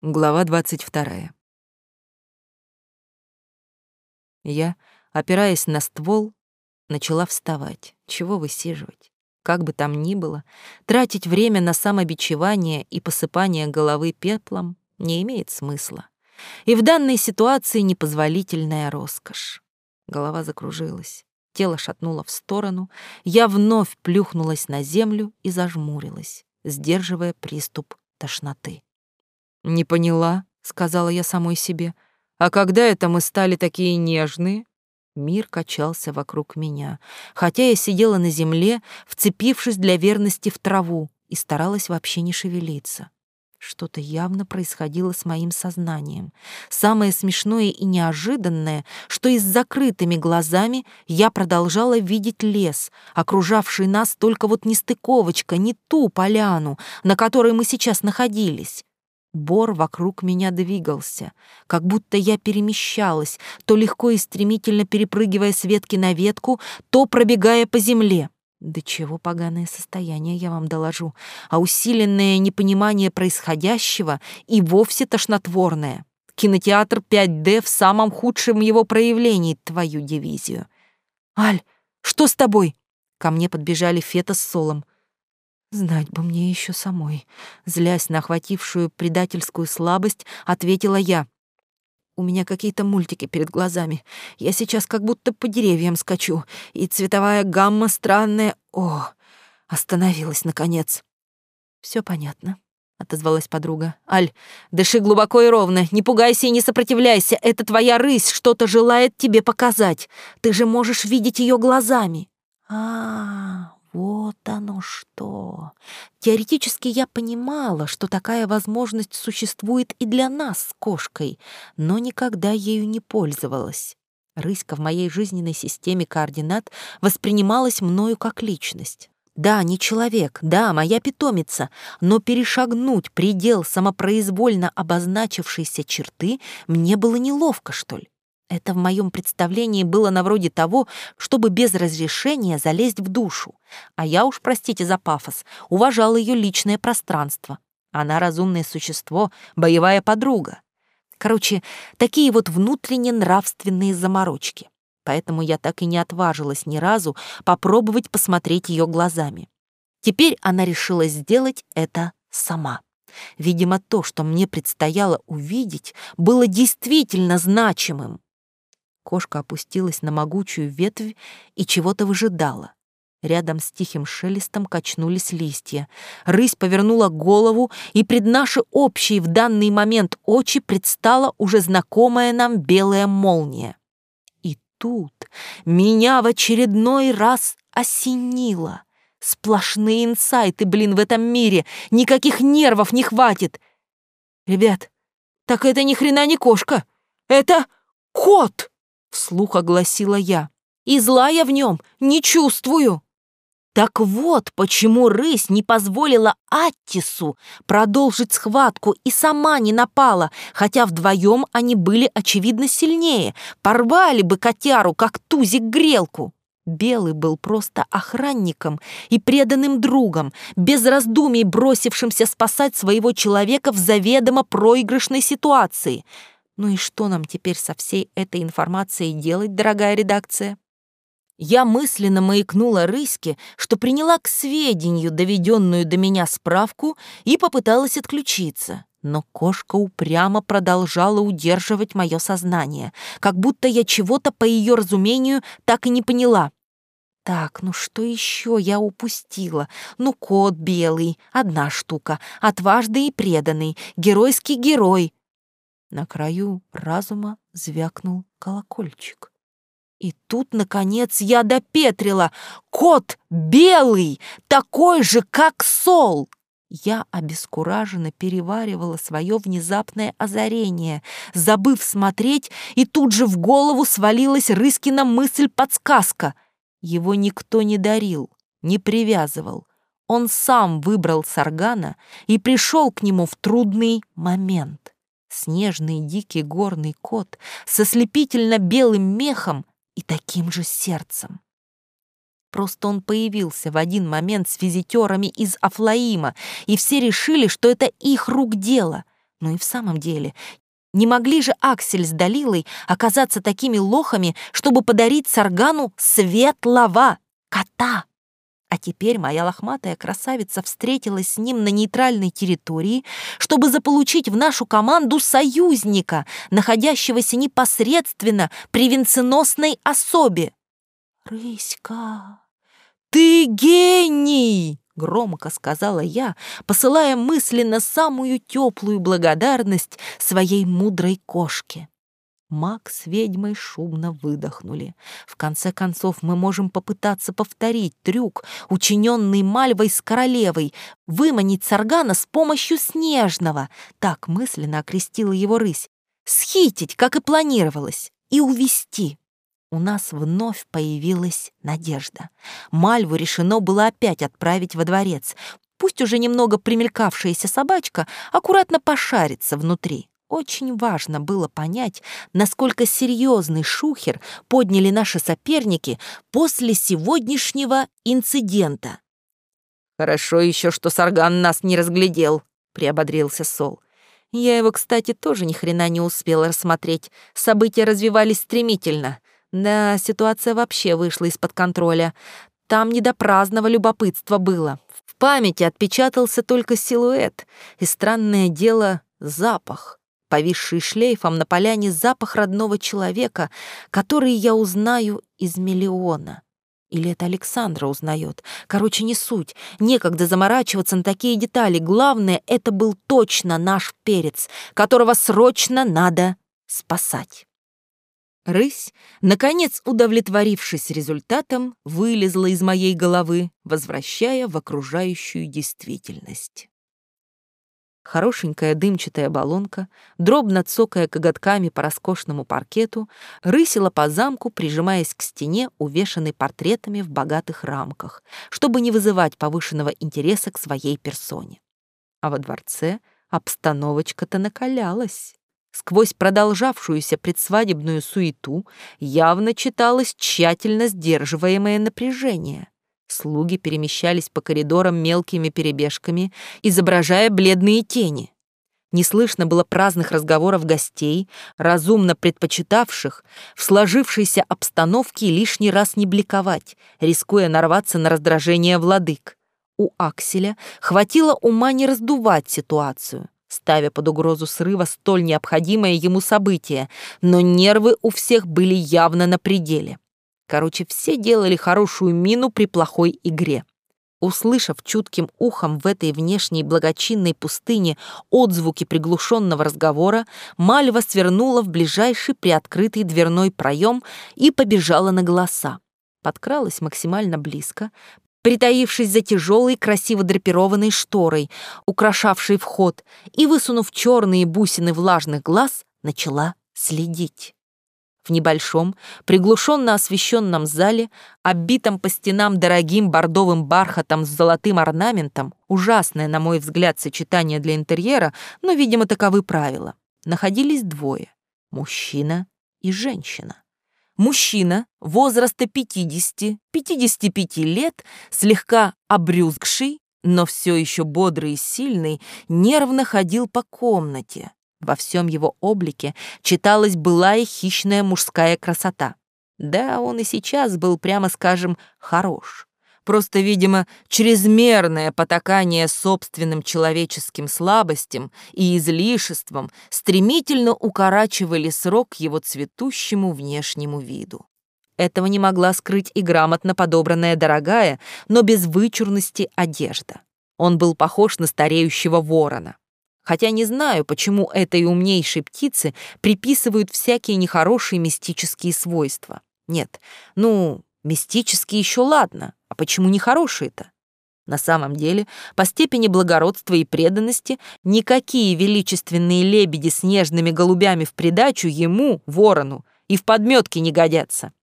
Глава 22. Я, опираясь на ствол, начала вставать. Чего высиживать? Как бы там ни было, тратить время на самобичевание и посыпание головы пеплом не имеет смысла. И в данной ситуации непозволительная роскошь. Голова закружилась, тело шатнуло в сторону, я вновь плюхнулась на землю и зажмурилась, сдерживая приступ тошноты. «Не поняла», — сказала я самой себе. «А когда это мы стали такие нежные?» Мир качался вокруг меня, хотя я сидела на земле, вцепившись для верности в траву, и старалась вообще не шевелиться. Что-то явно происходило с моим сознанием. Самое смешное и неожиданное, что и с закрытыми глазами я продолжала видеть лес, окружавший нас только вот не стыковочка, не ту поляну, на которой мы сейчас находились. Бор вокруг меня двигался, как будто я перемещалась, то легко и стремительно перепрыгивая с ветки на ветку, то пробегая по земле. Да чего поганое состояние, я вам доложу, а усиленное непонимание происходящего и вовсе тошнотворное. Кинотеатр 5D в самом худшем его проявлении, твою дивизию. «Аль, что с тобой?» Ко мне подбежали Фета с Солом. Знать бы мне еще самой. Злясь на охватившую предательскую слабость, ответила я. У меня какие-то мультики перед глазами. Я сейчас как будто по деревьям скачу, и цветовая гамма странная... О, остановилась, наконец. Все понятно, — отозвалась подруга. «Аль, дыши глубоко и ровно, не пугайся и не сопротивляйся. Это твоя рысь что-то желает тебе показать. Ты же можешь видеть ее глазами». «А, вот оно что. Теоретически я понимала, что такая возможность существует и для нас с кошкой, но никогда ею не пользовалась. Рыська в моей жизненной системе координат воспринималась мною как личность. Да, не человек, да, моя питомица, но перешагнуть предел самопроизвольно обозначившейся черты мне было неловко, что ли. Это в моем представлении было на вроде того, чтобы без разрешения залезть в душу. А я уж, простите за пафос, уважала ее личное пространство. Она разумное существо, боевая подруга. Короче, такие вот внутренне нравственные заморочки. Поэтому я так и не отважилась ни разу попробовать посмотреть ее глазами. Теперь она решила сделать это сама. Видимо, то, что мне предстояло увидеть, было действительно значимым. Кошка опустилась на могучую ветвь и чего-то выжидала. Рядом с тихим шелестом качнулись листья. Рысь повернула голову, и пред наши общие в данный момент очи предстала уже знакомая нам белая молния. И тут меня в очередной раз осенило. Сплошные инсайты, блин, в этом мире. Никаких нервов не хватит. Ребят, так это ни хрена не кошка. Это кот! Вслух огласила я. И зла я в нем не чувствую. Так вот, почему рысь не позволила Аттису продолжить схватку и сама не напала, хотя вдвоем они были, очевидно, сильнее, порвали бы котяру, как тузик грелку. Белый был просто охранником и преданным другом, без раздумий бросившимся спасать своего человека в заведомо проигрышной ситуации — ну и что нам теперь со всей этой информацией делать, дорогая редакция? Я мысленно маякнула Рыське, что приняла к сведению доведенную до меня справку и попыталась отключиться. Но кошка упрямо продолжала удерживать мое сознание, как будто я чего-то по ее разумению так и не поняла. Так, ну что еще я упустила? Ну, кот белый, одна штука, отважный и преданный, геройский герой, на краю разума звякнул колокольчик. И тут, наконец, я допетрила. Кот белый, такой же, как сол. Я обескураженно переваривала свое внезапное озарение, забыв смотреть, и тут же в голову свалилась Рыскина мысль-подсказка. Его никто не дарил, не привязывал. Он сам выбрал Саргана и пришел к нему в трудный момент снежный дикий горный кот со слепительно-белым мехом и таким же сердцем. Просто он появился в один момент с визитерами из Афлаима, и все решили, что это их рук дело. Ну и в самом деле, не могли же Аксель с Далилой оказаться такими лохами, чтобы подарить Саргану светлого кота? А теперь моя лохматая красавица встретилась с ним на нейтральной территории, чтобы заполучить в нашу команду союзника, находящегося непосредственно при венценосной особе. «Рыська, ты гений!» — громко сказала я, посылая мысленно самую теплую благодарность своей мудрой кошке. Маг с ведьмой шумно выдохнули. В конце концов, мы можем попытаться повторить трюк, учиненный Мальвой с королевой, выманить Саргана с помощью Снежного, так мысленно окрестила его рысь, схитить, как и планировалось, и увести. У нас вновь появилась надежда. Мальву решено было опять отправить во дворец. Пусть уже немного примелькавшаяся собачка аккуратно пошарится внутри. Очень важно было понять, насколько серьезный шухер подняли наши соперники после сегодняшнего инцидента. «Хорошо еще, что Сарган нас не разглядел», — приободрился Сол. Я его, кстати, тоже ни хрена не успела рассмотреть. События развивались стремительно. Да, ситуация вообще вышла из-под контроля. Там не до праздного любопытства было. В памяти отпечатался только силуэт и, странное дело, запах повисший шлейфом на поляне запах родного человека, который я узнаю из миллиона. Или это Александра узнает? Короче, не суть. Некогда заморачиваться на такие детали. Главное, это был точно наш перец, которого срочно надо спасать. Рысь, наконец удовлетворившись результатом, вылезла из моей головы, возвращая в окружающую действительность. Хорошенькая дымчатая баллонка, дробно цокая коготками по роскошному паркету, рысила по замку, прижимаясь к стене, увешанной портретами в богатых рамках, чтобы не вызывать повышенного интереса к своей персоне. А во дворце обстановочка-то накалялась. Сквозь продолжавшуюся предсвадебную суету явно читалось тщательно сдерживаемое напряжение. Слуги перемещались по коридорам мелкими перебежками, изображая бледные тени. Не слышно было праздных разговоров гостей, разумно предпочитавших в сложившейся обстановке лишний раз не бликовать, рискуя нарваться на раздражение владык. У Акселя хватило ума не раздувать ситуацию, ставя под угрозу срыва столь необходимое ему событие, но нервы у всех были явно на пределе. Короче, все делали хорошую мину при плохой игре. Услышав чутким ухом в этой внешней благочинной пустыне отзвуки приглушенного разговора, Мальва свернула в ближайший приоткрытый дверной проем и побежала на голоса. Подкралась максимально близко, притаившись за тяжелой, красиво драпированной шторой, украшавшей вход, и, высунув черные бусины влажных глаз, начала следить. В небольшом, приглушенно освещенном зале, оббитом по стенам дорогим бордовым бархатом с золотым орнаментом, ужасное, на мой взгляд, сочетание для интерьера, но, видимо, таковы правила, находились двое — мужчина и женщина. Мужчина возраста 50-55 лет, слегка обрюзгший, но все еще бодрый и сильный, нервно ходил по комнате, во всем его облике читалась былая хищная мужская красота. Да, он и сейчас был, прямо скажем, хорош. Просто, видимо, чрезмерное потакание собственным человеческим слабостям и излишеством стремительно укорачивали срок его цветущему внешнему виду. Этого не могла скрыть и грамотно подобранная дорогая, но без вычурности одежда. Он был похож на стареющего ворона хотя не знаю, почему этой умнейшей птице приписывают всякие нехорошие мистические свойства. Нет, ну, мистические еще ладно, а почему нехорошие-то? На самом деле, по степени благородства и преданности, никакие величественные лебеди с нежными голубями в придачу ему, ворону, и в подметке не годятся.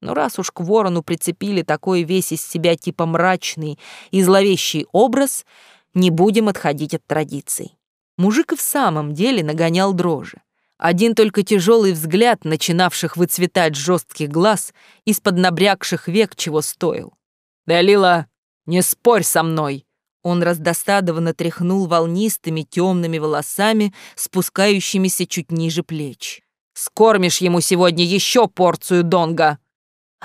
Но раз уж к ворону прицепили такой весь из себя типа мрачный и зловещий образ, не будем отходить от традиций. Мужик в самом деле нагонял дрожи. Один только тяжелый взгляд начинавших выцветать жестких глаз из-под набрякших век чего стоил. «Далила, не спорь со мной!» Он раздосадованно тряхнул волнистыми темными волосами, спускающимися чуть ниже плеч. «Скормишь ему сегодня еще порцию донга!»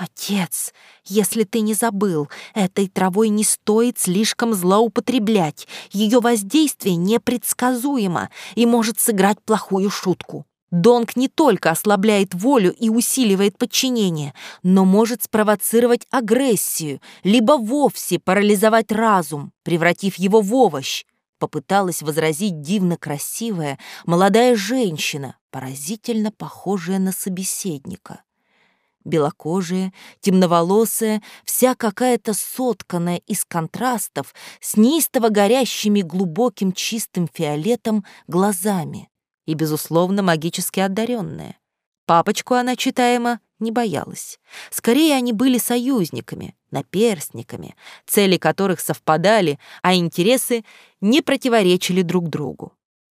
«Отец, если ты не забыл, этой травой не стоит слишком злоупотреблять. Ее воздействие непредсказуемо и может сыграть плохую шутку. Донг не только ослабляет волю и усиливает подчинение, но может спровоцировать агрессию, либо вовсе парализовать разум, превратив его в овощ. Попыталась возразить дивно красивая молодая женщина, поразительно похожая на собеседника белокожая, темноволосая, вся какая-то сотканная из контрастов с неистово горящими глубоким чистым фиолетом глазами и, безусловно, магически одаренная. Папочку она, читаемо, не боялась. Скорее, они были союзниками, наперстниками, цели которых совпадали, а интересы не противоречили друг другу.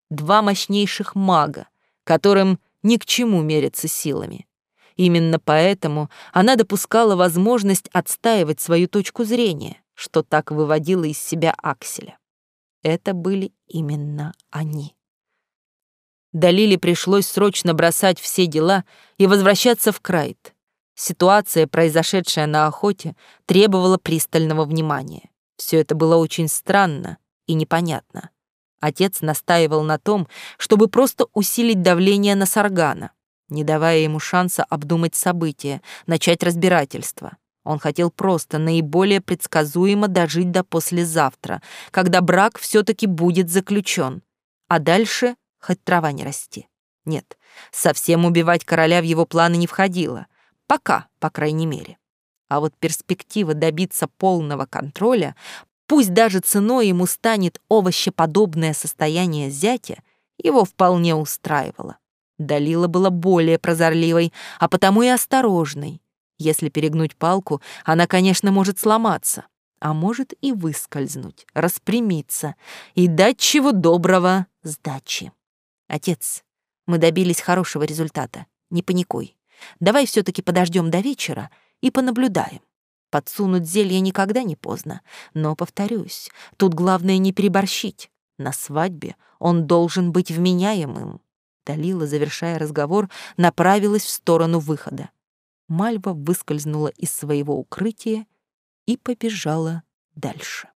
Два мощнейших мага, которым ни к чему мериться силами. Именно поэтому она допускала возможность отстаивать свою точку зрения, что так выводило из себя Акселя. Это были именно они. Далиле пришлось срочно бросать все дела и возвращаться в Крайт. Ситуация, произошедшая на охоте, требовала пристального внимания. Все это было очень странно и непонятно. Отец настаивал на том, чтобы просто усилить давление на Саргана не давая ему шанса обдумать события, начать разбирательство. Он хотел просто наиболее предсказуемо дожить до послезавтра, когда брак все-таки будет заключен. А дальше хоть трава не расти. Нет, совсем убивать короля в его планы не входило. Пока, по крайней мере. А вот перспектива добиться полного контроля, пусть даже ценой ему станет овощеподобное состояние зятя, его вполне устраивало. Далила была более прозорливой, а потому и осторожной. Если перегнуть палку, она, конечно, может сломаться, а может и выскользнуть, распрямиться и дать чего доброго сдачи. Отец, мы добились хорошего результата. Не паникуй. Давай все таки подождем до вечера и понаблюдаем. Подсунуть зелье никогда не поздно, но, повторюсь, тут главное не переборщить. На свадьбе он должен быть вменяемым. Далила, завершая разговор, направилась в сторону выхода. Мальва выскользнула из своего укрытия и побежала дальше.